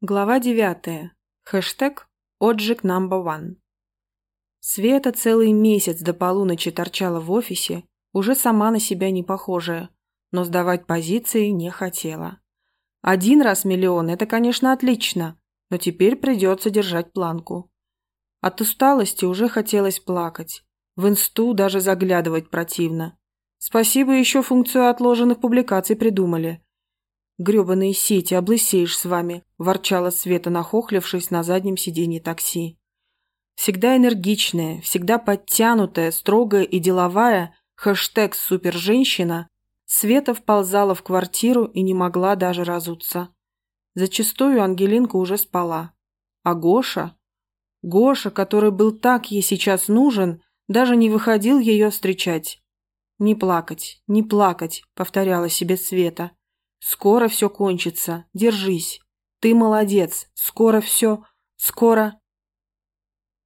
Глава девятая. Хэштег «Отжиг number one». Света целый месяц до полуночи торчала в офисе, уже сама на себя не похожая, но сдавать позиции не хотела. Один раз миллион – это, конечно, отлично, но теперь придется держать планку. От усталости уже хотелось плакать. В инсту даже заглядывать противно. Спасибо, еще функцию отложенных публикаций придумали – «Гребаные сети, облысеешь с вами», – ворчала Света, нахохлившись на заднем сиденье такси. Всегда энергичная, всегда подтянутая, строгая и деловая, хэштег «суперженщина», Света вползала в квартиру и не могла даже разуться. Зачастую Ангелинка уже спала. А Гоша? Гоша, который был так ей сейчас нужен, даже не выходил ее встречать. «Не плакать, не плакать», — повторяла себе Света. Скоро все кончится. Держись. Ты молодец. Скоро все. Скоро.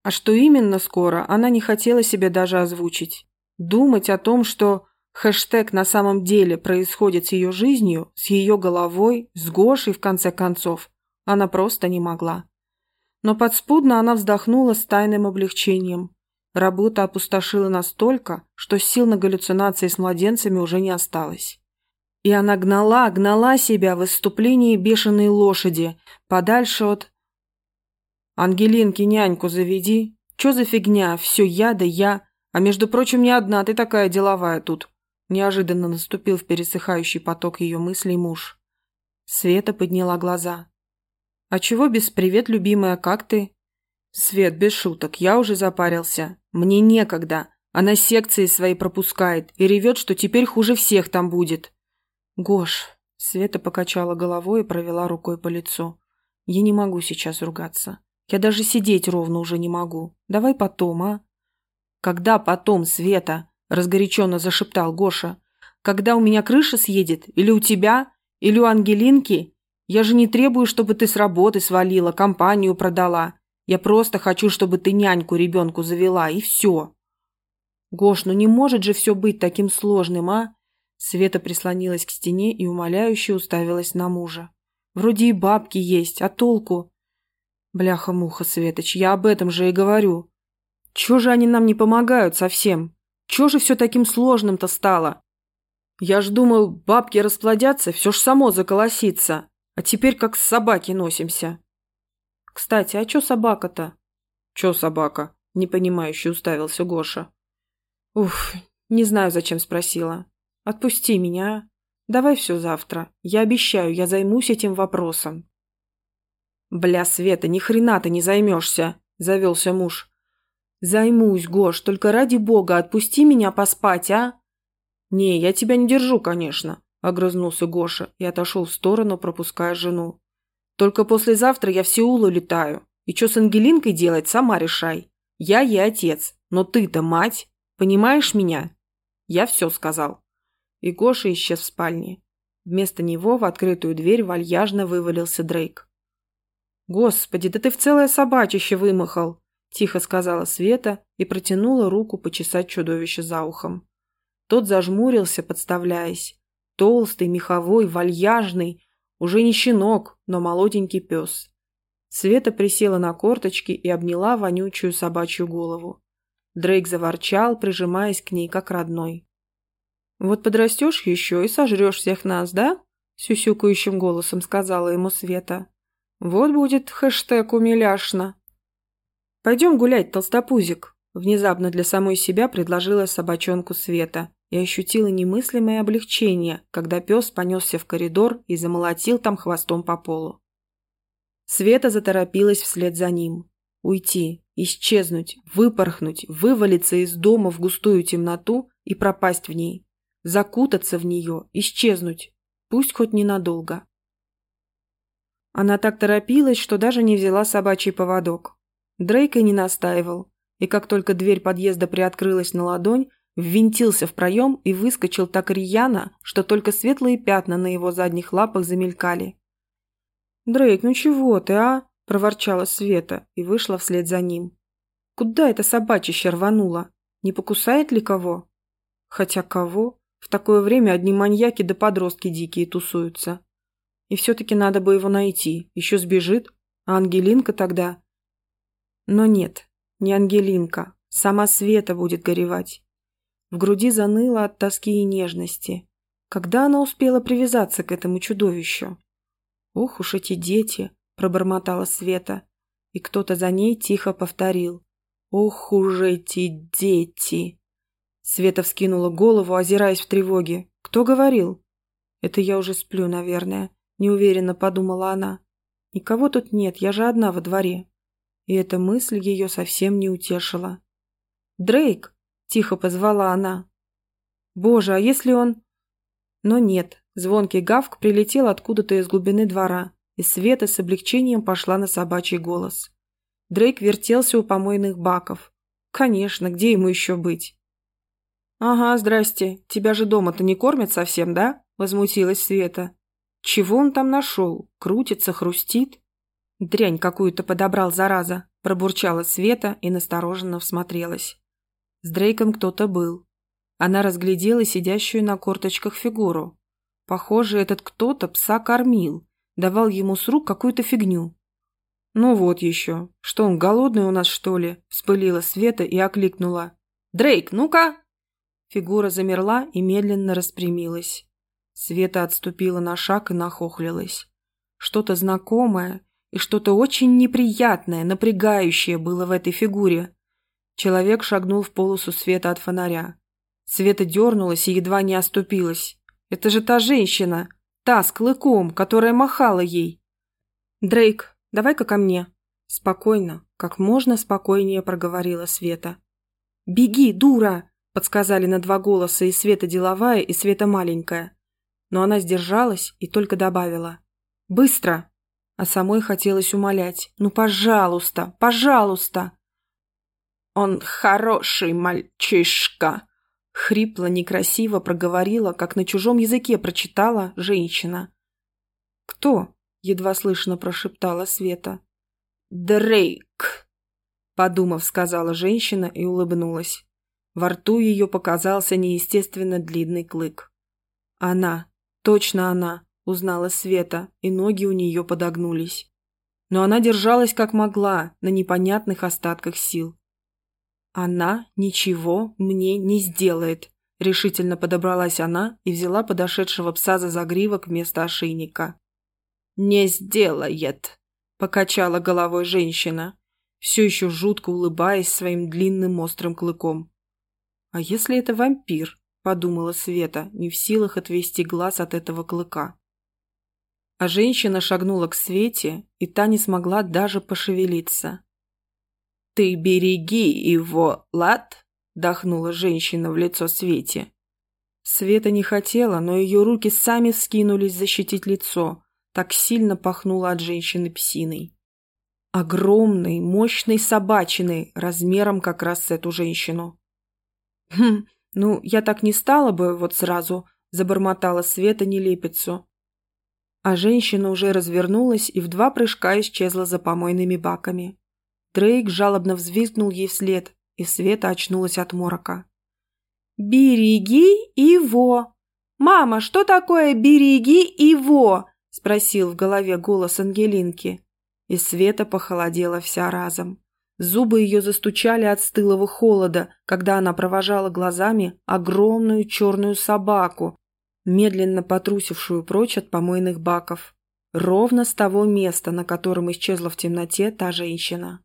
А что именно скоро, она не хотела себе даже озвучить. Думать о том, что хэштег на самом деле происходит с ее жизнью, с ее головой, с Гошей, в конце концов, она просто не могла. Но подспудно она вздохнула с тайным облегчением. Работа опустошила настолько, что сил на галлюцинации с младенцами уже не осталось. И она гнала, гнала себя в выступлении бешеной лошади, подальше от... «Ангелинки, няньку заведи. Чё за фигня? Все я да я. А между прочим, не одна ты такая деловая тут». Неожиданно наступил в пересыхающий поток ее мыслей муж. Света подняла глаза. «А чего без привет, любимая, как ты?» «Свет, без шуток, я уже запарился. Мне некогда. Она секции свои пропускает и ревет, что теперь хуже всех там будет. «Гош!» — Света покачала головой и провела рукой по лицу. «Я не могу сейчас ругаться. Я даже сидеть ровно уже не могу. Давай потом, а?» «Когда потом, Света?» — разгоряченно зашептал Гоша. «Когда у меня крыша съедет? Или у тебя? Или у Ангелинки? Я же не требую, чтобы ты с работы свалила, компанию продала. Я просто хочу, чтобы ты няньку ребенку завела, и все». «Гош, ну не может же все быть таким сложным, а? Света прислонилась к стене и умоляюще уставилась на мужа. «Вроде и бабки есть, а толку?» «Бляха-муха, Светоч, я об этом же и говорю. Чего же они нам не помогают совсем? Чего же все таким сложным-то стало? Я ж думал, бабки расплодятся, все ж само заколосится, а теперь как с собаки носимся». «Кстати, а чё собака-то?» «Чё собака?» – непонимающе уставился Гоша. «Уф, не знаю, зачем спросила. Отпусти меня. Давай все завтра. Я обещаю, я займусь этим вопросом. Бля, Света, ни хрена ты не займешься, завелся муж. Займусь, Гош, только ради бога отпусти меня поспать, а? Не, я тебя не держу, конечно, огрызнулся Гоша и отошел в сторону, пропуская жену. Только послезавтра я в Сеул улетаю. И что с Ангелинкой делать, сама решай. Я ей отец, но ты-то мать. Понимаешь меня? Я все сказал и Гоша исчез в спальне. Вместо него в открытую дверь вальяжно вывалился Дрейк. «Господи, да ты в целое собачище вымахал!» – тихо сказала Света и протянула руку почесать чудовище за ухом. Тот зажмурился, подставляясь. Толстый, меховой, вальяжный, уже не щенок, но молоденький пес. Света присела на корточки и обняла вонючую собачью голову. Дрейк заворчал, прижимаясь к ней как родной. «Вот подрастешь еще и сожрешь всех нас, да?» — сюсюкающим голосом сказала ему Света. «Вот будет хэштег умиляшно». «Пойдем гулять, толстопузик», — внезапно для самой себя предложила собачонку Света и ощутила немыслимое облегчение, когда пес понесся в коридор и замолотил там хвостом по полу. Света заторопилась вслед за ним. Уйти, исчезнуть, выпорхнуть, вывалиться из дома в густую темноту и пропасть в ней закутаться в нее, исчезнуть, пусть хоть ненадолго. Она так торопилась, что даже не взяла собачий поводок. Дрейк и не настаивал, и как только дверь подъезда приоткрылась на ладонь, ввинтился в проем и выскочил так рьяно, что только светлые пятна на его задних лапах замелькали. «Дрейк, ну чего ты, а?» – проворчала Света и вышла вслед за ним. «Куда это собачище рвануло? Не покусает ли кого?» «Хотя кого?» В такое время одни маньяки да подростки дикие тусуются. И все-таки надо бы его найти. Еще сбежит. А Ангелинка тогда... Но нет, не Ангелинка. Сама Света будет горевать. В груди заныло от тоски и нежности. Когда она успела привязаться к этому чудовищу? «Ох уж эти дети!» – пробормотала Света. И кто-то за ней тихо повторил. «Ох уж эти дети!» Света вскинула голову, озираясь в тревоге. «Кто говорил?» «Это я уже сплю, наверное», – неуверенно подумала она. «Никого тут нет, я же одна во дворе». И эта мысль ее совсем не утешила. «Дрейк!» – тихо позвала она. «Боже, а если он...» Но нет, звонкий гавк прилетел откуда-то из глубины двора, и Света с облегчением пошла на собачий голос. Дрейк вертелся у помойных баков. «Конечно, где ему еще быть?» «Ага, здрасте. Тебя же дома-то не кормят совсем, да?» – возмутилась Света. «Чего он там нашел? Крутится, хрустит?» «Дрянь какую-то подобрал, зараза!» – пробурчала Света и настороженно всмотрелась. С Дрейком кто-то был. Она разглядела сидящую на корточках фигуру. Похоже, этот кто-то пса кормил, давал ему с рук какую-то фигню. «Ну вот еще. Что, он голодный у нас, что ли?» – вспылила Света и окликнула. «Дрейк, ну-ка!» Фигура замерла и медленно распрямилась. Света отступила на шаг и нахохлилась. Что-то знакомое и что-то очень неприятное, напрягающее было в этой фигуре. Человек шагнул в полосу света от фонаря. Света дернулась и едва не оступилась. Это же та женщина, та с клыком, которая махала ей. «Дрейк, давай-ка ко мне». Спокойно, как можно спокойнее проговорила Света. «Беги, дура!» Подсказали на два голоса и Света деловая, и Света маленькая. Но она сдержалась и только добавила. «Быстро!» А самой хотелось умолять. «Ну, пожалуйста, пожалуйста!» «Он хороший мальчишка!» Хрипло, некрасиво проговорила, как на чужом языке прочитала женщина. «Кто?» — едва слышно прошептала Света. «Дрейк!» — подумав, сказала женщина и улыбнулась. Во рту ее показался неестественно длинный клык. «Она! Точно она!» – узнала Света, и ноги у нее подогнулись. Но она держалась как могла, на непонятных остатках сил. «Она ничего мне не сделает», – решительно подобралась она и взяла подошедшего пса за загривок вместо ошейника. «Не сделает», – покачала головой женщина, все еще жутко улыбаясь своим длинным острым клыком. «А если это вампир?» – подумала Света, не в силах отвести глаз от этого клыка. А женщина шагнула к Свете, и та не смогла даже пошевелиться. «Ты береги его, лад?» – дохнула женщина в лицо Свете. Света не хотела, но ее руки сами вскинулись защитить лицо. Так сильно пахнуло от женщины псиной. Огромной, мощной собачиной, размером как раз с эту женщину. «Хм, ну, я так не стала бы вот сразу», – забормотала Света нелепицу. А женщина уже развернулась и в два прыжка исчезла за помойными баками. Дрейк жалобно взвизгнул ей вслед, и Света очнулась от морока. «Береги его!» «Мама, что такое «береги его»?» – спросил в голове голос Ангелинки. И Света похолодела вся разом. Зубы ее застучали от стылого холода, когда она провожала глазами огромную черную собаку, медленно потрусившую прочь от помойных баков. Ровно с того места, на котором исчезла в темноте та женщина.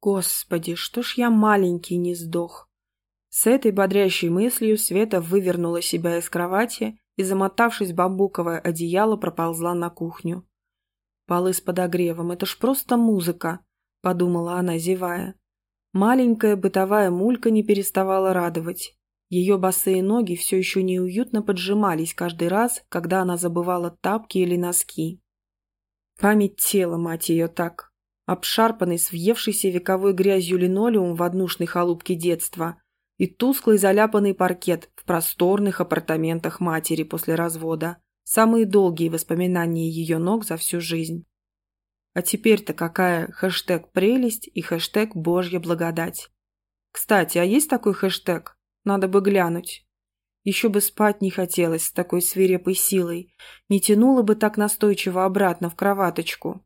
Господи, что ж я маленький не сдох. С этой бодрящей мыслью Света вывернула себя из кровати и, замотавшись бамбуковое одеяло, проползла на кухню. Полы с подогревом – это ж просто музыка, подумала она, зевая. Маленькая бытовая мулька не переставала радовать. Ее босые ноги все еще неуютно поджимались каждый раз, когда она забывала тапки или носки. Память тела, мать ее, так. Обшарпанный, с въевшейся вековой грязью линолеум в однушной халупке детства и тусклый заляпанный паркет в просторных апартаментах матери после развода. Самые долгие воспоминания ее ног за всю жизнь. А теперь-то какая хэштег «прелесть» и хэштег «божья благодать». Кстати, а есть такой хэштег? Надо бы глянуть. Еще бы спать не хотелось с такой свирепой силой. Не тянуло бы так настойчиво обратно в кроваточку.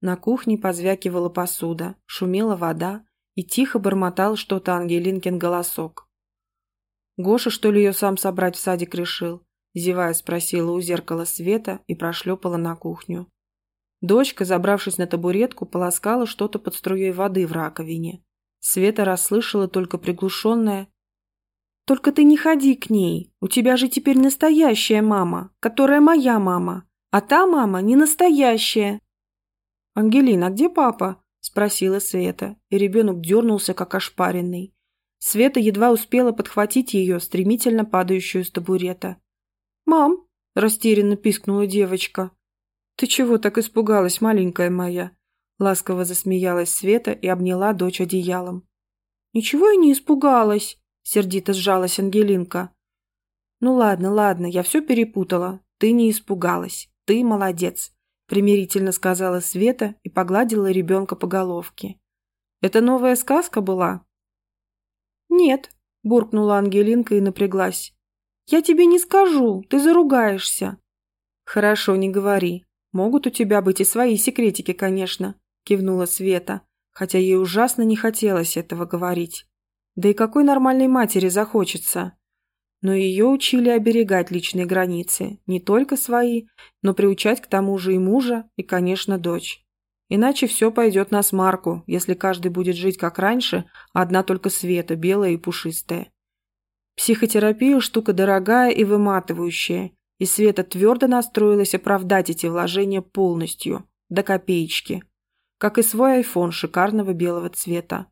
На кухне позвякивала посуда, шумела вода, и тихо бормотал что-то Ангелинкин голосок. «Гоша, что ли, ее сам собрать в садик решил?» Зевая спросила у зеркала света и прошлепала на кухню. Дочка, забравшись на табуретку, полоскала что-то под струей воды в раковине. Света расслышала только приглушенное «Только ты не ходи к ней, у тебя же теперь настоящая мама, которая моя мама, а та мама не настоящая». «Ангелина, а где папа?» – спросила Света, и ребенок дернулся, как ошпаренный. Света едва успела подхватить ее, стремительно падающую с табурета. «Мам!» – растерянно пискнула девочка. «Ты чего так испугалась, маленькая моя?» Ласково засмеялась Света и обняла дочь одеялом. «Ничего я не испугалась», — сердито сжалась Ангелинка. «Ну ладно, ладно, я все перепутала. Ты не испугалась. Ты молодец», — примирительно сказала Света и погладила ребенка по головке. «Это новая сказка была?» «Нет», — буркнула Ангелинка и напряглась. «Я тебе не скажу, ты заругаешься». «Хорошо, не говори. Могут у тебя быть и свои секретики, конечно кивнула Света, хотя ей ужасно не хотелось этого говорить. Да и какой нормальной матери захочется? Но ее учили оберегать личные границы, не только свои, но приучать к тому же и мужа, и, конечно, дочь. Иначе все пойдет на смарку, если каждый будет жить как раньше, а одна только Света, белая и пушистая. Психотерапия – штука дорогая и выматывающая, и Света твердо настроилась оправдать эти вложения полностью, до копеечки как и свой айфон шикарного белого цвета.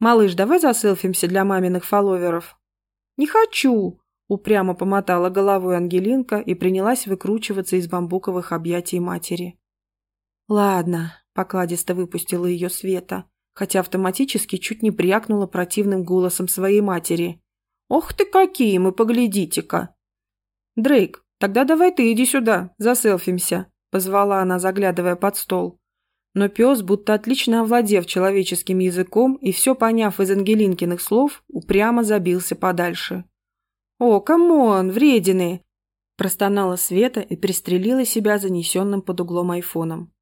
«Малыш, давай заселфимся для маминых фолловеров». «Не хочу!» – упрямо помотала головой Ангелинка и принялась выкручиваться из бамбуковых объятий матери. «Ладно», – покладисто выпустила ее Света, хотя автоматически чуть не крякнула противным голосом своей матери. «Ох ты какие мы, поглядите-ка!» «Дрейк, тогда давай ты иди сюда, заселфимся», – позвала она, заглядывая под стол. Но пес, будто отлично овладев человеческим языком и все поняв из Ангелинкиных слов, упрямо забился подальше. «О, come on, вредины!» Простонала Света и пристрелила себя занесенным под углом айфоном.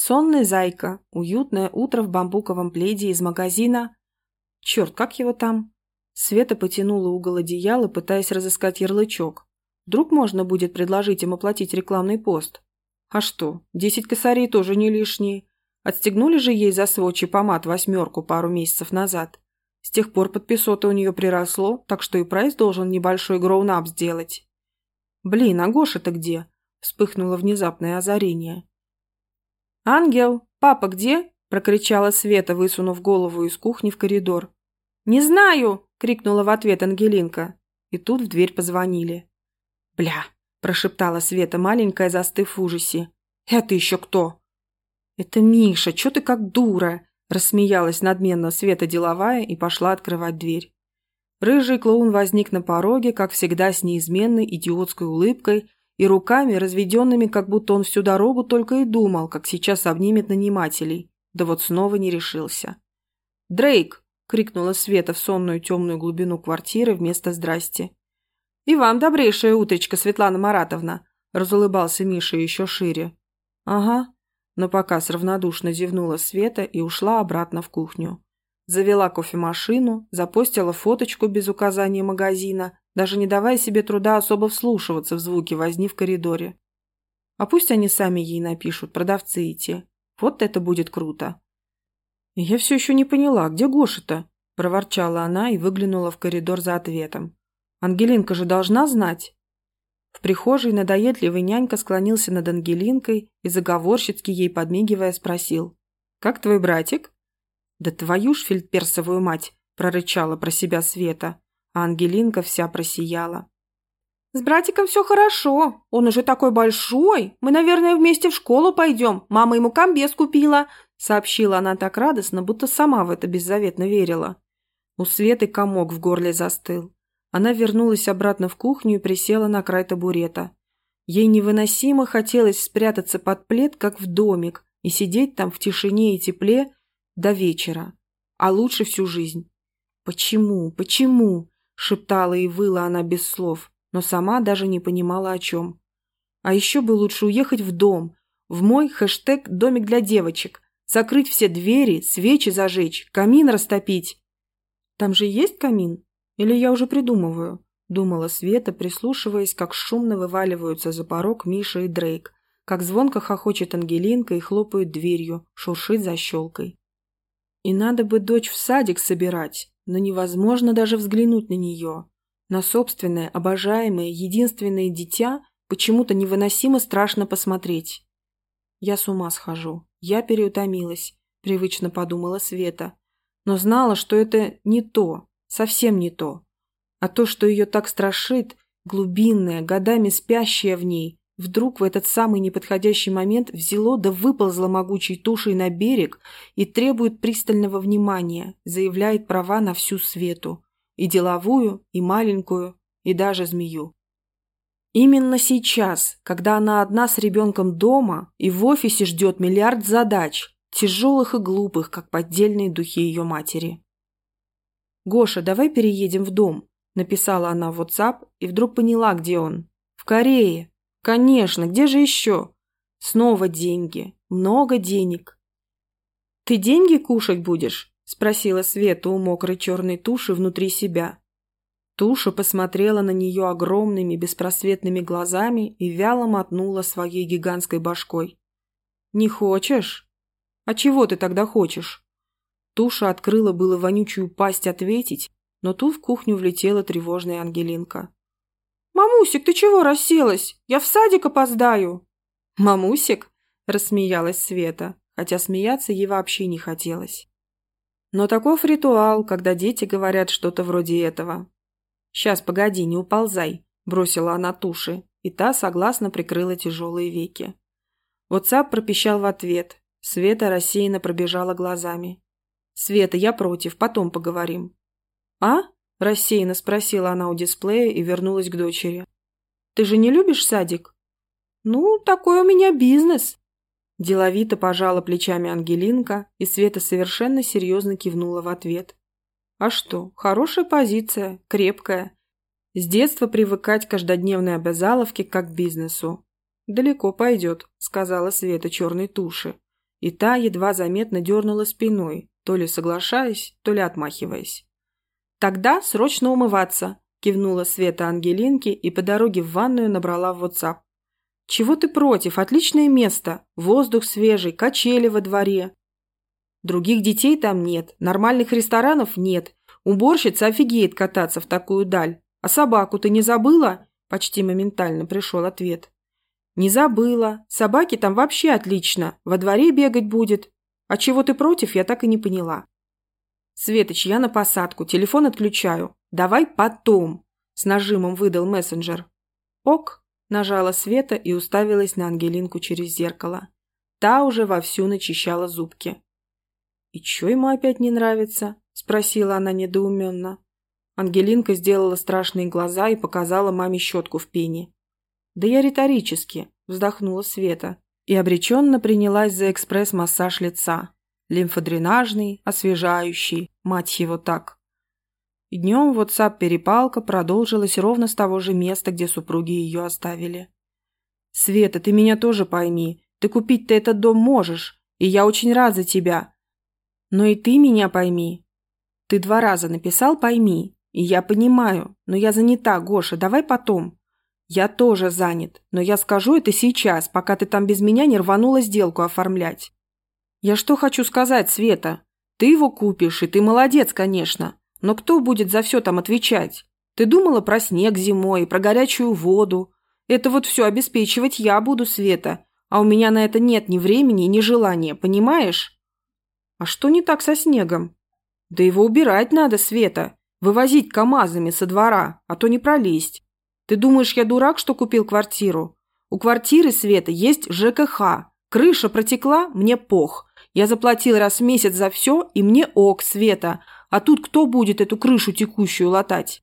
Сонная зайка, уютное утро в бамбуковом пледе из магазина. Черт, как его там? Света потянула угол одеяла, пытаясь разыскать ярлычок. Вдруг можно будет предложить им оплатить рекламный пост. А что, десять косарей тоже не лишние. Отстегнули же ей за сводчий помад восьмерку пару месяцев назад. С тех пор подписота у нее приросло, так что и прайс должен небольшой гроунап сделать. «Блин, а Гоша-то где?» – вспыхнуло внезапное озарение. «Ангел, папа где?» – прокричала Света, высунув голову из кухни в коридор. «Не знаю!» – крикнула в ответ Ангелинка. И тут в дверь позвонили. «Бля!» – прошептала Света, маленькая, застыв в ужасе. «Это еще кто?» «Это Миша, что ты как дура?» Рассмеялась надменно Света деловая и пошла открывать дверь. Рыжий клоун возник на пороге, как всегда, с неизменной идиотской улыбкой и руками, разведенными, как будто он всю дорогу только и думал, как сейчас обнимет нанимателей. Да вот снова не решился. «Дрейк!» — крикнула Света в сонную темную глубину квартиры вместо «здрасте». «И вам добрейшая утречка, Светлана Маратовна!» — разулыбался Миша еще шире. «Ага, но показ равнодушно зевнула Света и ушла обратно в кухню. Завела кофемашину, запостила фоточку без указания магазина, даже не давая себе труда особо вслушиваться в звуки возни в коридоре. А пусть они сами ей напишут, продавцы эти. Вот это будет круто. «Я все еще не поняла, где Гоша-то?» – проворчала она и выглянула в коридор за ответом. «Ангелинка же должна знать». В прихожей надоедливый нянька склонился над Ангелинкой и заговорщицки ей подмигивая спросил. «Как твой братик?» «Да твою ж фельдперсовую мать!» – прорычала про себя Света, а Ангелинка вся просияла. «С братиком все хорошо. Он уже такой большой. Мы, наверное, вместе в школу пойдем. Мама ему комбез купила», – сообщила она так радостно, будто сама в это беззаветно верила. У Светы комок в горле застыл. Она вернулась обратно в кухню и присела на край табурета. Ей невыносимо хотелось спрятаться под плед, как в домик, и сидеть там в тишине и тепле до вечера, а лучше всю жизнь. Почему? Почему? шептала и выла она без слов, но сама даже не понимала о чем. А еще бы лучше уехать в дом, в мой хэштег «домик для девочек», закрыть все двери, свечи зажечь, камин растопить. Там же есть камин? Или я уже придумываю? Думала Света, прислушиваясь, как шумно вываливаются за порог Миша и Дрейк, как звонко хохочет Ангелинка и хлопают дверью, шуршит защелкой. И надо бы дочь в садик собирать, но невозможно даже взглянуть на нее. На собственное, обожаемое, единственное дитя почему-то невыносимо страшно посмотреть. Я с ума схожу. Я переутомилась, привычно подумала Света. Но знала, что это не то, совсем не то. А то, что ее так страшит, глубинное, годами спящее в ней, вдруг в этот самый неподходящий момент взяло да выползло могучей тушей на берег и требует пристального внимания, заявляет права на всю Свету. И деловую, и маленькую, и даже змею. Именно сейчас, когда она одна с ребенком дома и в офисе ждет миллиард задач, тяжелых и глупых, как поддельные духи ее матери. «Гоша, давай переедем в дом», – написала она в WhatsApp и вдруг поняла, где он. «В Корее. Конечно, где же еще?» «Снова деньги. Много денег». «Ты деньги кушать будешь?» – спросила Света у мокрой черной туши внутри себя. Туша посмотрела на нее огромными беспросветными глазами и вяло мотнула своей гигантской башкой. «Не хочешь? А чего ты тогда хочешь?» Туша открыла было вонючую пасть ответить, но тут в кухню влетела тревожная Ангелинка. «Мамусик, ты чего расселась? Я в садик опоздаю!» «Мамусик?» – рассмеялась Света, хотя смеяться ей вообще не хотелось. Но таков ритуал, когда дети говорят что-то вроде этого. «Сейчас, погоди, не уползай», – бросила она туши, и та согласно прикрыла тяжелые веки. WhatsApp пропищал в ответ. Света рассеянно пробежала глазами. «Света, я против, потом поговорим». «А?» – рассеянно спросила она у дисплея и вернулась к дочери. «Ты же не любишь садик?» «Ну, такой у меня бизнес». Деловито пожала плечами Ангелинка, и Света совершенно серьезно кивнула в ответ. А что, хорошая позиция, крепкая. С детства привыкать к каждодневной обязаловке как к бизнесу. «Далеко пойдет», — сказала Света черной туши. И та едва заметно дернула спиной, то ли соглашаясь, то ли отмахиваясь. «Тогда срочно умываться», — кивнула Света Ангелинке и по дороге в ванную набрала в WhatsApp. «Чего ты против? Отличное место. Воздух свежий, качели во дворе. Других детей там нет, нормальных ресторанов нет. Уборщица офигеет кататься в такую даль. А собаку ты не забыла? Почти моментально пришел ответ. Не забыла. Собаки там вообще отлично. Во дворе бегать будет. А чего ты против, я так и не поняла. Светоч, я на посадку, телефон отключаю. Давай потом. С нажимом выдал мессенджер. Ок, нажала Света и уставилась на Ангелинку через зеркало. Та уже вовсю начищала зубки. «И чё ему опять не нравится?» – спросила она недоуменно. Ангелинка сделала страшные глаза и показала маме щетку в пене. «Да я риторически», – вздохнула Света и обреченно принялась за экспресс-массаж лица. Лимфодренажный, освежающий, мать его так. Днем WhatsApp-перепалка продолжилась ровно с того же места, где супруги ее оставили. «Света, ты меня тоже пойми. Ты купить-то этот дом можешь, и я очень рад за тебя. Но и ты меня пойми. Ты два раза написал «пойми», и я понимаю, но я занята, Гоша, давай потом. Я тоже занят, но я скажу это сейчас, пока ты там без меня не рванула сделку оформлять. Я что хочу сказать, Света? Ты его купишь, и ты молодец, конечно. Но кто будет за все там отвечать? Ты думала про снег зимой, про горячую воду. Это вот все обеспечивать я буду, Света. А у меня на это нет ни времени, ни желания, понимаешь? А что не так со снегом? Да его убирать надо, Света. Вывозить КАМАЗами со двора, а то не пролезть. Ты думаешь, я дурак, что купил квартиру? У квартиры, Света, есть ЖКХ. Крыша протекла, мне пох. Я заплатил раз в месяц за все, и мне ок, Света. А тут кто будет эту крышу текущую латать?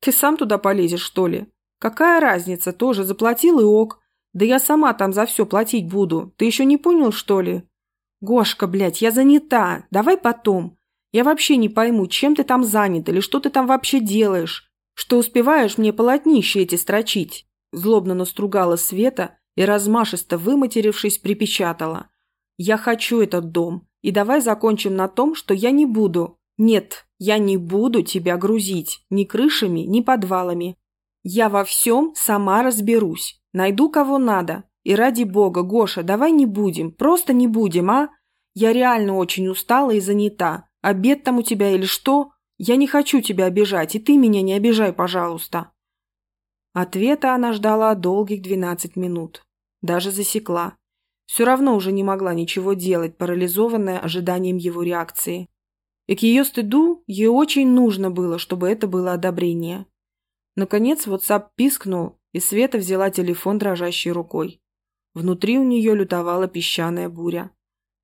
Ты сам туда полезешь, что ли? Какая разница, тоже заплатил и ок. Да я сама там за все платить буду. Ты еще не понял, что ли? «Гошка, блядь, я занята. Давай потом. Я вообще не пойму, чем ты там занят или что ты там вообще делаешь, что успеваешь мне полотнище эти строчить?» Злобно настругала Света и, размашисто выматерившись, припечатала. «Я хочу этот дом, и давай закончим на том, что я не буду. Нет, я не буду тебя грузить ни крышами, ни подвалами. Я во всем сама разберусь, найду кого надо. И ради бога, Гоша, давай не будем, просто не будем, а? Я реально очень устала и занята. Обед там у тебя или что? Я не хочу тебя обижать, и ты меня не обижай, пожалуйста». Ответа она ждала долгих двенадцать минут. Даже засекла. Все равно уже не могла ничего делать, парализованная ожиданием его реакции. И к ее стыду ей очень нужно было, чтобы это было одобрение. Наконец WhatsApp пискнул, и Света взяла телефон дрожащей рукой. Внутри у нее лютовала песчаная буря.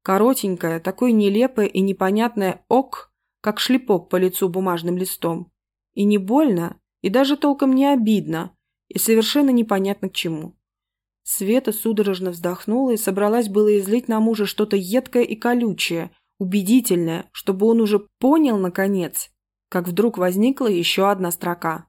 Коротенькая, такой нелепая и непонятная «ок», как шлепок по лицу бумажным листом. И не больно, и даже толком не обидно, и совершенно непонятно к чему. Света судорожно вздохнула и собралась было излить на мужа что-то едкое и колючее, убедительное, чтобы он уже понял, наконец, как вдруг возникла еще одна строка.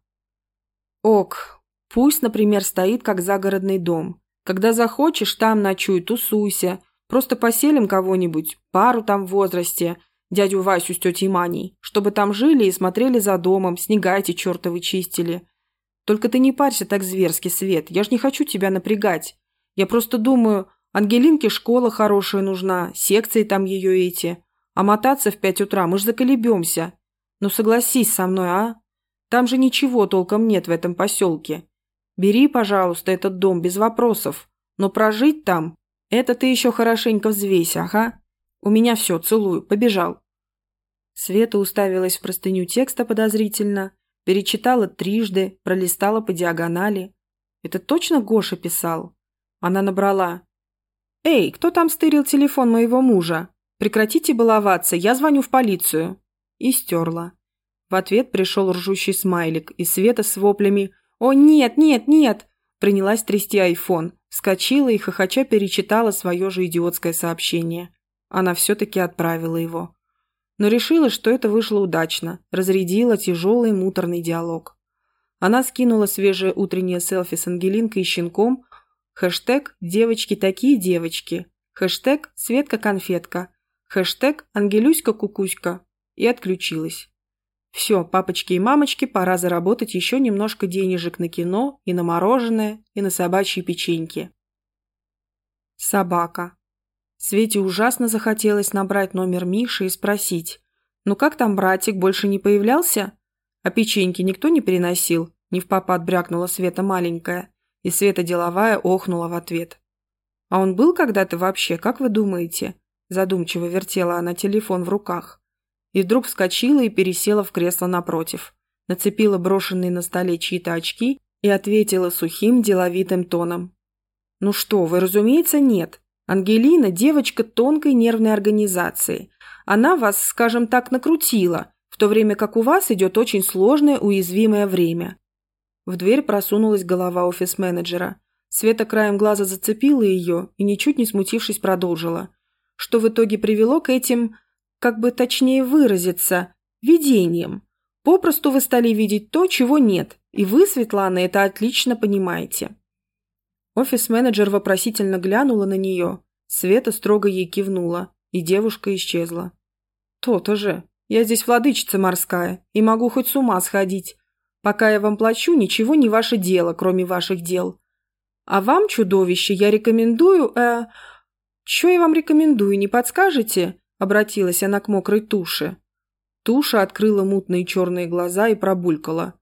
«Ок, пусть, например, стоит как загородный дом. Когда захочешь, там ночуй, тусуйся, просто поселим кого-нибудь, пару там в возрасте, дядю Васю с тетей Маней, чтобы там жили и смотрели за домом, снега эти чертовы чистили. Только ты не парься так зверски, Свет, я ж не хочу тебя напрягать. Я просто думаю, Ангелинке школа хорошая нужна, секции там ее эти. А мотаться в пять утра мы ж заколебемся. Ну согласись со мной, а? Там же ничего толком нет в этом поселке. Бери, пожалуйста, этот дом без вопросов. Но прожить там, это ты еще хорошенько взвесь, ага. У меня все, целую, побежал. Света уставилась в простыню текста подозрительно, перечитала трижды, пролистала по диагонали. Это точно Гоша писал? Она набрала. «Эй, кто там стырил телефон моего мужа? Прекратите баловаться, я звоню в полицию». И стерла. В ответ пришел ржущий смайлик, и Света с воплями «О, нет, нет, нет!» принялась трясти айфон, вскочила и хохоча перечитала свое же идиотское сообщение. Она все-таки отправила его. Но решила, что это вышло удачно, разрядила тяжелый муторный диалог. Она скинула свежее утреннее селфи с Ангелинкой и щенком, хэштег «Девочки такие девочки», хэштег «Светка-конфетка», хэштег «Ангелюська-кукуська» и отключилась. Все, папочки и мамочки, пора заработать еще немножко денежек на кино и на мороженое, и на собачьи печеньки. Собака. Свете ужасно захотелось набрать номер Миши и спросить, «Ну как там братик, больше не появлялся?» А печеньки никто не переносил, не в попад брякнула Света маленькая, и Света деловая охнула в ответ. «А он был когда-то вообще, как вы думаете?» Задумчиво вертела она телефон в руках и вдруг вскочила и пересела в кресло напротив, нацепила брошенные на столе чьи-то очки и ответила сухим деловитым тоном. «Ну что вы, разумеется, нет. Ангелина – девочка тонкой нервной организации. Она вас, скажем так, накрутила, в то время как у вас идет очень сложное уязвимое время». В дверь просунулась голова офис-менеджера. Света краем глаза зацепила ее и, ничуть не смутившись, продолжила. Что в итоге привело к этим как бы точнее выразиться, видением. Попросту вы стали видеть то, чего нет, и вы, Светлана, это отлично понимаете. Офис-менеджер вопросительно глянула на нее. Света строго ей кивнула, и девушка исчезла. «То-то же. Я здесь владычица морская, и могу хоть с ума сходить. Пока я вам плачу, ничего не ваше дело, кроме ваших дел. А вам, чудовище, я рекомендую... Э, что я вам рекомендую, не подскажете? Обратилась она к мокрой туше. Туша открыла мутные черные глаза и пробулькала.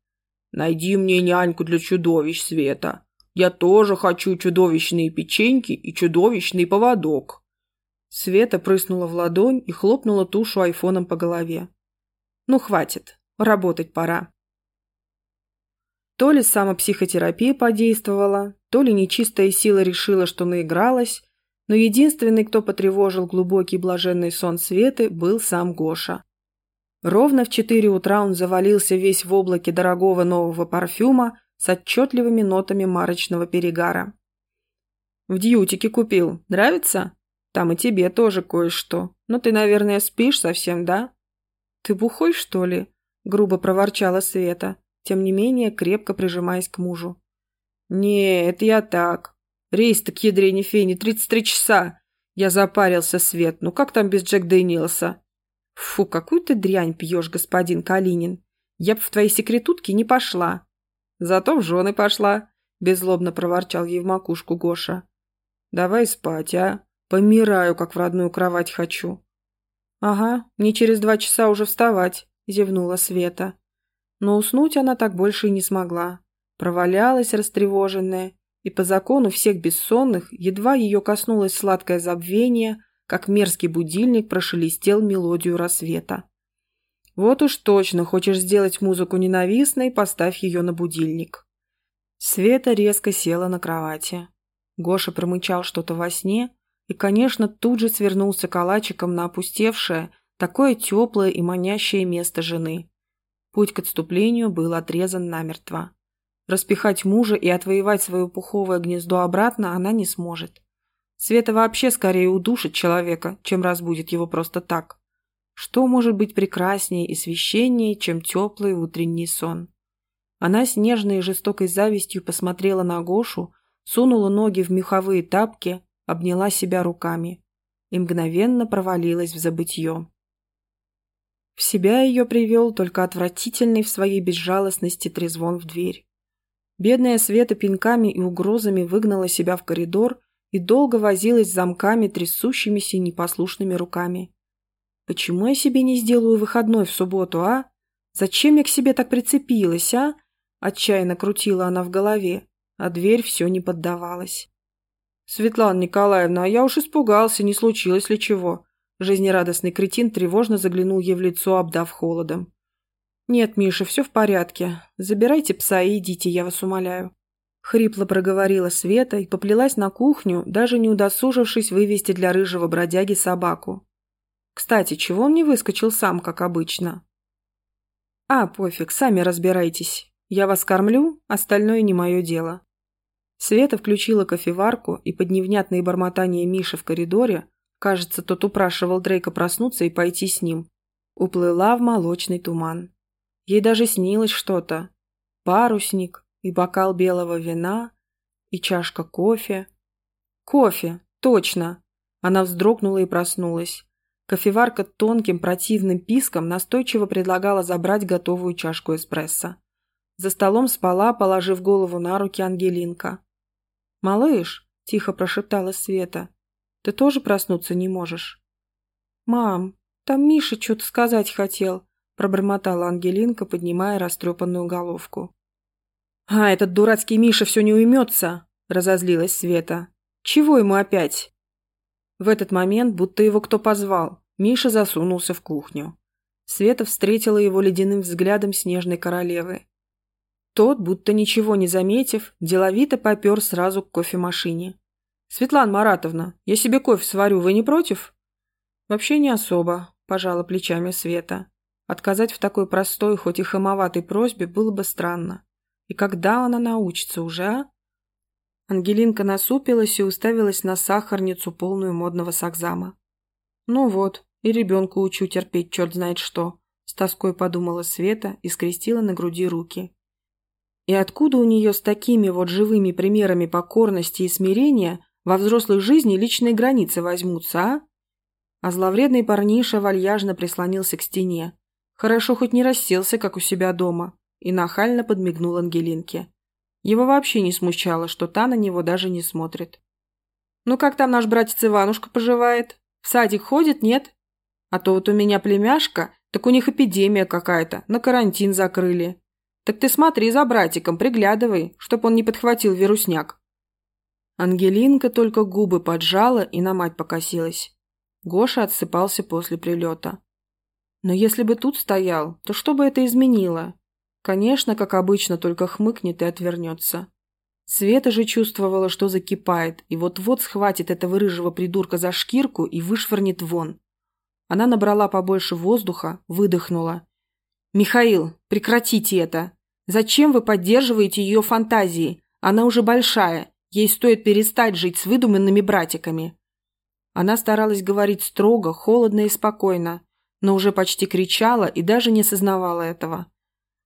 «Найди мне няньку для чудовищ, Света. Я тоже хочу чудовищные печеньки и чудовищный поводок». Света прыснула в ладонь и хлопнула тушу айфоном по голове. «Ну, хватит. Работать пора». То ли самопсихотерапия подействовала, то ли нечистая сила решила, что наигралась, но единственный, кто потревожил глубокий блаженный сон Светы, был сам Гоша. Ровно в четыре утра он завалился весь в облаке дорогого нового парфюма с отчетливыми нотами марочного перегара. «В дьютике купил. Нравится? Там и тебе тоже кое-что. Но ты, наверное, спишь совсем, да?» «Ты бухой, что ли?» – грубо проворчала Света, тем не менее крепко прижимаясь к мужу. «Не, это я так. Рейс-то к ядрене фени 33 часа. Я запарился, Свет. Ну как там без Джек Дэниелса?» «Фу, какую ты дрянь пьешь, господин Калинин. Я б в твои секретутки не пошла». «Зато в жены пошла», – беззлобно проворчал ей в макушку Гоша. «Давай спать, а? Помираю, как в родную кровать хочу». «Ага, мне через два часа уже вставать», – зевнула Света. Но уснуть она так больше и не смогла. Провалялась растревоженная, и по закону всех бессонных едва ее коснулось сладкое забвение, как мерзкий будильник прошелестел мелодию рассвета. Вот уж точно, хочешь сделать музыку ненавистной, поставь ее на будильник. Света резко села на кровати. Гоша промычал что-то во сне и, конечно, тут же свернулся калачиком на опустевшее, такое теплое и манящее место жены. Путь к отступлению был отрезан намертво. Распихать мужа и отвоевать свое пуховое гнездо обратно она не сможет. Света вообще скорее удушит человека, чем разбудит его просто так. Что может быть прекраснее и священнее, чем теплый утренний сон? Она с нежной и жестокой завистью посмотрела на Гошу, сунула ноги в меховые тапки, обняла себя руками и мгновенно провалилась в забытье. В себя ее привел только отвратительный в своей безжалостности трезвон в дверь. Бедная Света пинками и угрозами выгнала себя в коридор и долго возилась с замками, трясущимися непослушными руками. Почему я себе не сделаю выходной в субботу, а? Зачем я к себе так прицепилась, а? Отчаянно крутила она в голове, а дверь все не поддавалась. «Светлана Николаевна, а я уж испугался, не случилось ли чего?» Жизнерадостный кретин тревожно заглянул ей в лицо, обдав холодом. «Нет, Миша, все в порядке. Забирайте пса и идите, я вас умоляю». Хрипло проговорила Света и поплелась на кухню, даже не удосужившись вывести для рыжего бродяги собаку. Кстати, чего он не выскочил сам, как обычно? А, пофиг, сами разбирайтесь. Я вас кормлю, остальное не мое дело. Света включила кофеварку, и под невнятные бормотания Миши в коридоре, кажется, тот упрашивал Дрейка проснуться и пойти с ним, уплыла в молочный туман. Ей даже снилось что-то. Парусник, и бокал белого вина, и чашка кофе. Кофе, точно! Она вздрогнула и проснулась. Кофеварка тонким противным писком настойчиво предлагала забрать готовую чашку эспрессо. За столом спала, положив голову на руки Ангелинка. «Малыш», – тихо прошептала Света, – «ты тоже проснуться не можешь?» «Мам, там Миша что-то сказать хотел», – пробормотала Ангелинка, поднимая растрепанную головку. «А, этот дурацкий Миша все не уймется», – разозлилась Света. «Чего ему опять?» В этот момент, будто его кто позвал, Миша засунулся в кухню. Света встретила его ледяным взглядом снежной королевы. Тот, будто ничего не заметив, деловито попер сразу к кофемашине. «Светлана Маратовна, я себе кофе сварю, вы не против?» «Вообще не особо», – пожала плечами Света. Отказать в такой простой, хоть и хамоватой просьбе было бы странно. И когда она научится уже, а? Ангелинка насупилась и уставилась на сахарницу, полную модного сакзама. «Ну вот, и ребенку учу терпеть черт знает что», — с тоской подумала Света и скрестила на груди руки. И откуда у нее с такими вот живыми примерами покорности и смирения во взрослой жизни личные границы возьмутся, а? А зловредный парниша вальяжно прислонился к стене. Хорошо хоть не расселся, как у себя дома, и нахально подмигнул Ангелинке. Его вообще не смущало, что та на него даже не смотрит. «Ну как там наш братец Иванушка поживает? В садик ходит, нет? А то вот у меня племяшка, так у них эпидемия какая-то, на карантин закрыли. Так ты смотри за братиком, приглядывай, чтоб он не подхватил вирусняк». Ангелинка только губы поджала и на мать покосилась. Гоша отсыпался после прилета. Но если бы тут стоял, то что бы это изменило? Конечно, как обычно, только хмыкнет и отвернется. Света же чувствовала, что закипает, и вот-вот схватит этого рыжего придурка за шкирку и вышвырнет вон. Она набрала побольше воздуха, выдохнула. «Михаил, прекратите это! Зачем вы поддерживаете ее фантазии? Она уже большая, ей стоит перестать жить с выдуманными братиками». Она старалась говорить строго, холодно и спокойно, но уже почти кричала и даже не сознавала этого.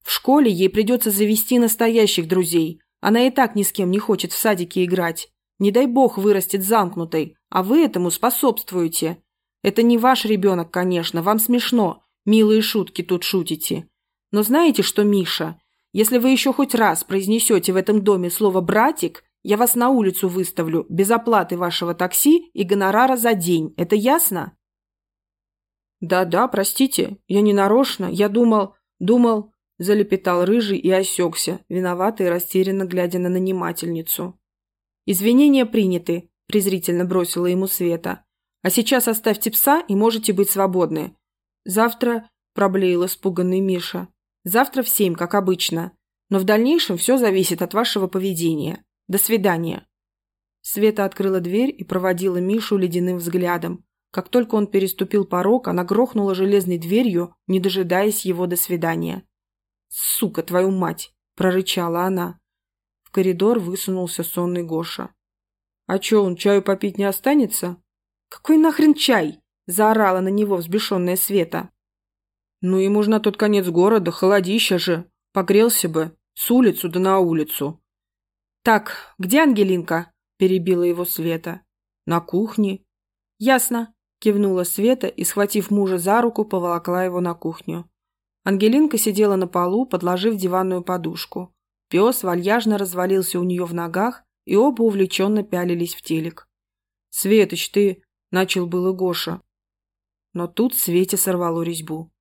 В школе ей придется завести настоящих друзей. Она и так ни с кем не хочет в садике играть. Не дай бог вырастет замкнутой, а вы этому способствуете. Это не ваш ребенок, конечно, вам смешно. Милые шутки тут шутите. Но знаете что, Миша? Если вы еще хоть раз произнесете в этом доме слово «братик», я вас на улицу выставлю, без оплаты вашего такси и гонорара за день. Это ясно? Да-да, простите, я не нарочно. Я думал... Думал... Залепетал рыжий и осекся, виноватый и растерянно глядя на нанимательницу. «Извинения приняты», – презрительно бросила ему Света. «А сейчас оставьте пса и можете быть свободны. Завтра...» – проблеял испуганный Миша. «Завтра в семь, как обычно. Но в дальнейшем все зависит от вашего поведения. До свидания». Света открыла дверь и проводила Мишу ледяным взглядом. Как только он переступил порог, она грохнула железной дверью, не дожидаясь его до свидания. «Сука, твою мать!» – прорычала она. В коридор высунулся сонный Гоша. «А чё, он чаю попить не останется?» «Какой нахрен чай?» – заорала на него взбешенная Света. «Ну, ему же на тот конец города, холодища же. Погрелся бы. С улицу да на улицу». «Так, где Ангелинка?» – перебила его Света. «На кухне». «Ясно», – кивнула Света и, схватив мужа за руку, поволокла его на кухню. Ангелинка сидела на полу, подложив диванную подушку. Пес вальяжно развалился у нее в ногах, и оба увлеченно пялились в телек. «Светоч, ты...» — начал было Гоша. Но тут Свете сорвало резьбу.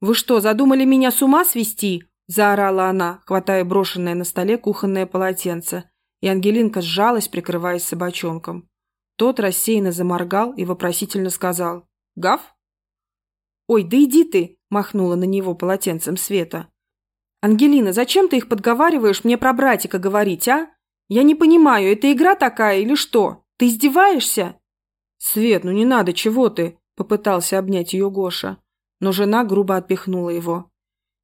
«Вы что, задумали меня с ума свести?» — заорала она, хватая брошенное на столе кухонное полотенце, и Ангелинка сжалась, прикрываясь собачонком. Тот рассеянно заморгал и вопросительно сказал «Гав?» «Ой, да иди ты!» махнула на него полотенцем Света. «Ангелина, зачем ты их подговариваешь мне про братика говорить, а? Я не понимаю, это игра такая или что? Ты издеваешься?» «Свет, ну не надо, чего ты?» – попытался обнять ее Гоша. Но жена грубо отпихнула его.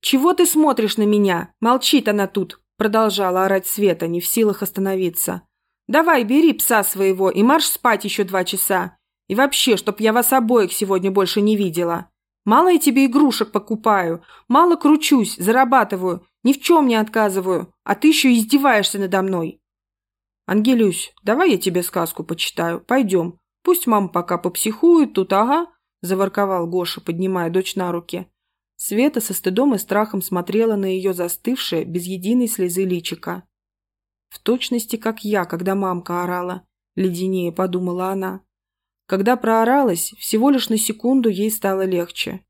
«Чего ты смотришь на меня? Молчит она тут!» – продолжала орать Света, не в силах остановиться. «Давай, бери пса своего и марш спать еще два часа. И вообще, чтоб я вас обоих сегодня больше не видела. Мало я тебе игрушек покупаю, мало кручусь, зарабатываю, ни в чем не отказываю, а ты еще издеваешься надо мной. Ангелюсь, давай я тебе сказку почитаю, пойдем. Пусть мама пока попсихует тут, ага, заворковал Гоша, поднимая дочь на руки. Света со стыдом и страхом смотрела на ее застывшее, без единой слезы личика. В точности, как я, когда мамка орала, леденее подумала она. Когда прооралась, всего лишь на секунду ей стало легче.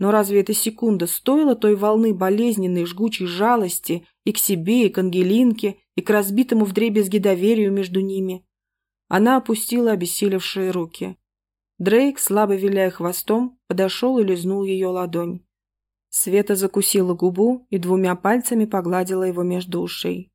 Но разве эта секунда стоила той волны болезненной жгучей жалости и к себе, и к Ангелинке, и к разбитому вдребезги доверию между ними? Она опустила обессилевшие руки. Дрейк, слабо виляя хвостом, подошел и лизнул ее ладонь. Света закусила губу и двумя пальцами погладила его между ушей.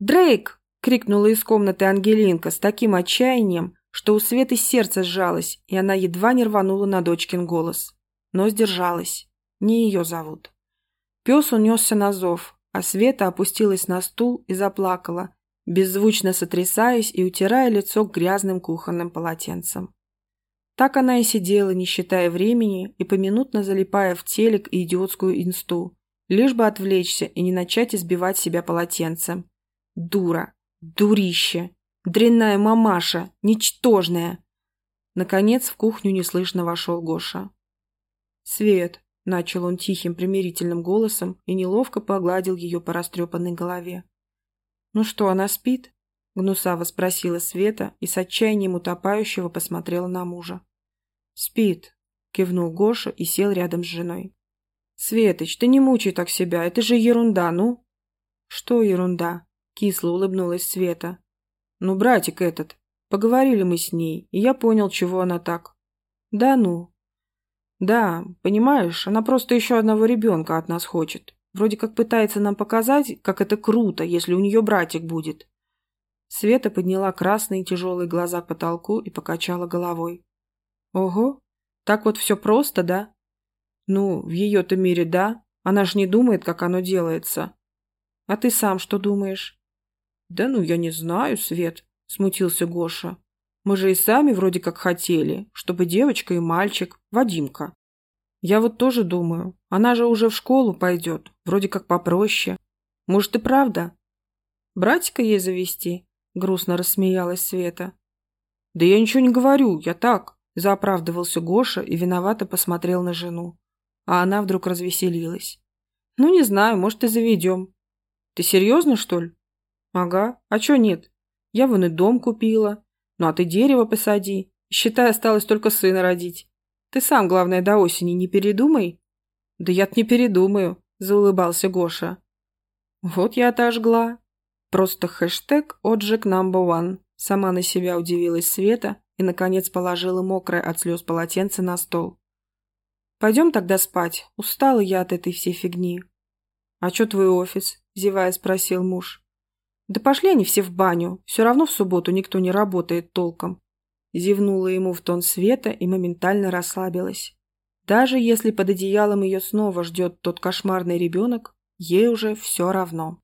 «Дрейк!» — крикнула из комнаты Ангелинка с таким отчаянием, что у Светы сердце сжалось, и она едва не рванула на дочкин голос. Но сдержалась. Не ее зовут. Пес унесся на зов, а Света опустилась на стул и заплакала, беззвучно сотрясаясь и утирая лицо грязным кухонным полотенцем. Так она и сидела, не считая времени и поминутно залипая в телек и идиотскую инсту, лишь бы отвлечься и не начать избивать себя полотенцем. Дура! Дурище! Дрянная мамаша, ничтожная. Наконец в кухню неслышно вошел Гоша. «Свет», — начал он тихим примирительным голосом и неловко погладил ее по растрепанной голове. «Ну что, она спит?» — гнусаво спросила Света и с отчаянием утопающего посмотрела на мужа. «Спит», — кивнул Гоша и сел рядом с женой. «Светоч, ты не мучай так себя, это же ерунда, ну?» «Что ерунда?» — кисло улыбнулась Света. Ну, братик этот. Поговорили мы с ней, и я понял, чего она так. Да ну. Да, понимаешь, она просто еще одного ребенка от нас хочет. Вроде как пытается нам показать, как это круто, если у нее братик будет. Света подняла красные тяжелые глаза к потолку и покачала головой. Ого, так вот все просто, да? Ну, в ее-то мире да. Она ж не думает, как оно делается. А ты сам что думаешь? «Да ну, я не знаю, Свет», — смутился Гоша. Мы же и сами вроде как хотели, чтобы девочка и мальчик, Вадимка. Я вот тоже думаю, она же уже в школу пойдет, вроде как попроще. Может и правда? Братика ей завести? Грустно рассмеялась Света. Да я ничего не говорю, я так. Заоправдывался Гоша и виновато посмотрел на жену. А она вдруг развеселилась. Ну, не знаю, может и заведем. Ты серьезно, что ли? Ага, а чё нет? Я вон и дом купила. Ну, а ты дерево посади. Считай, осталось только сына родить. Ты сам, главное, до осени не передумай. Да я-то не передумаю, заулыбался Гоша. Вот я отожгла. Просто хэштег отжиг number one. Сама на себя удивилась Света и, наконец, положила мокрое от слез полотенце на стол. «Пойдем тогда спать. Устала я от этой всей фигни». «А чё твой офис?» – зевая спросил муж. «Да пошли они все в баню. Все равно в субботу никто не работает толком». Зевнула ему в тон света и моментально расслабилась. Даже если под одеялом ее снова ждет тот кошмарный ребенок, ей уже все равно.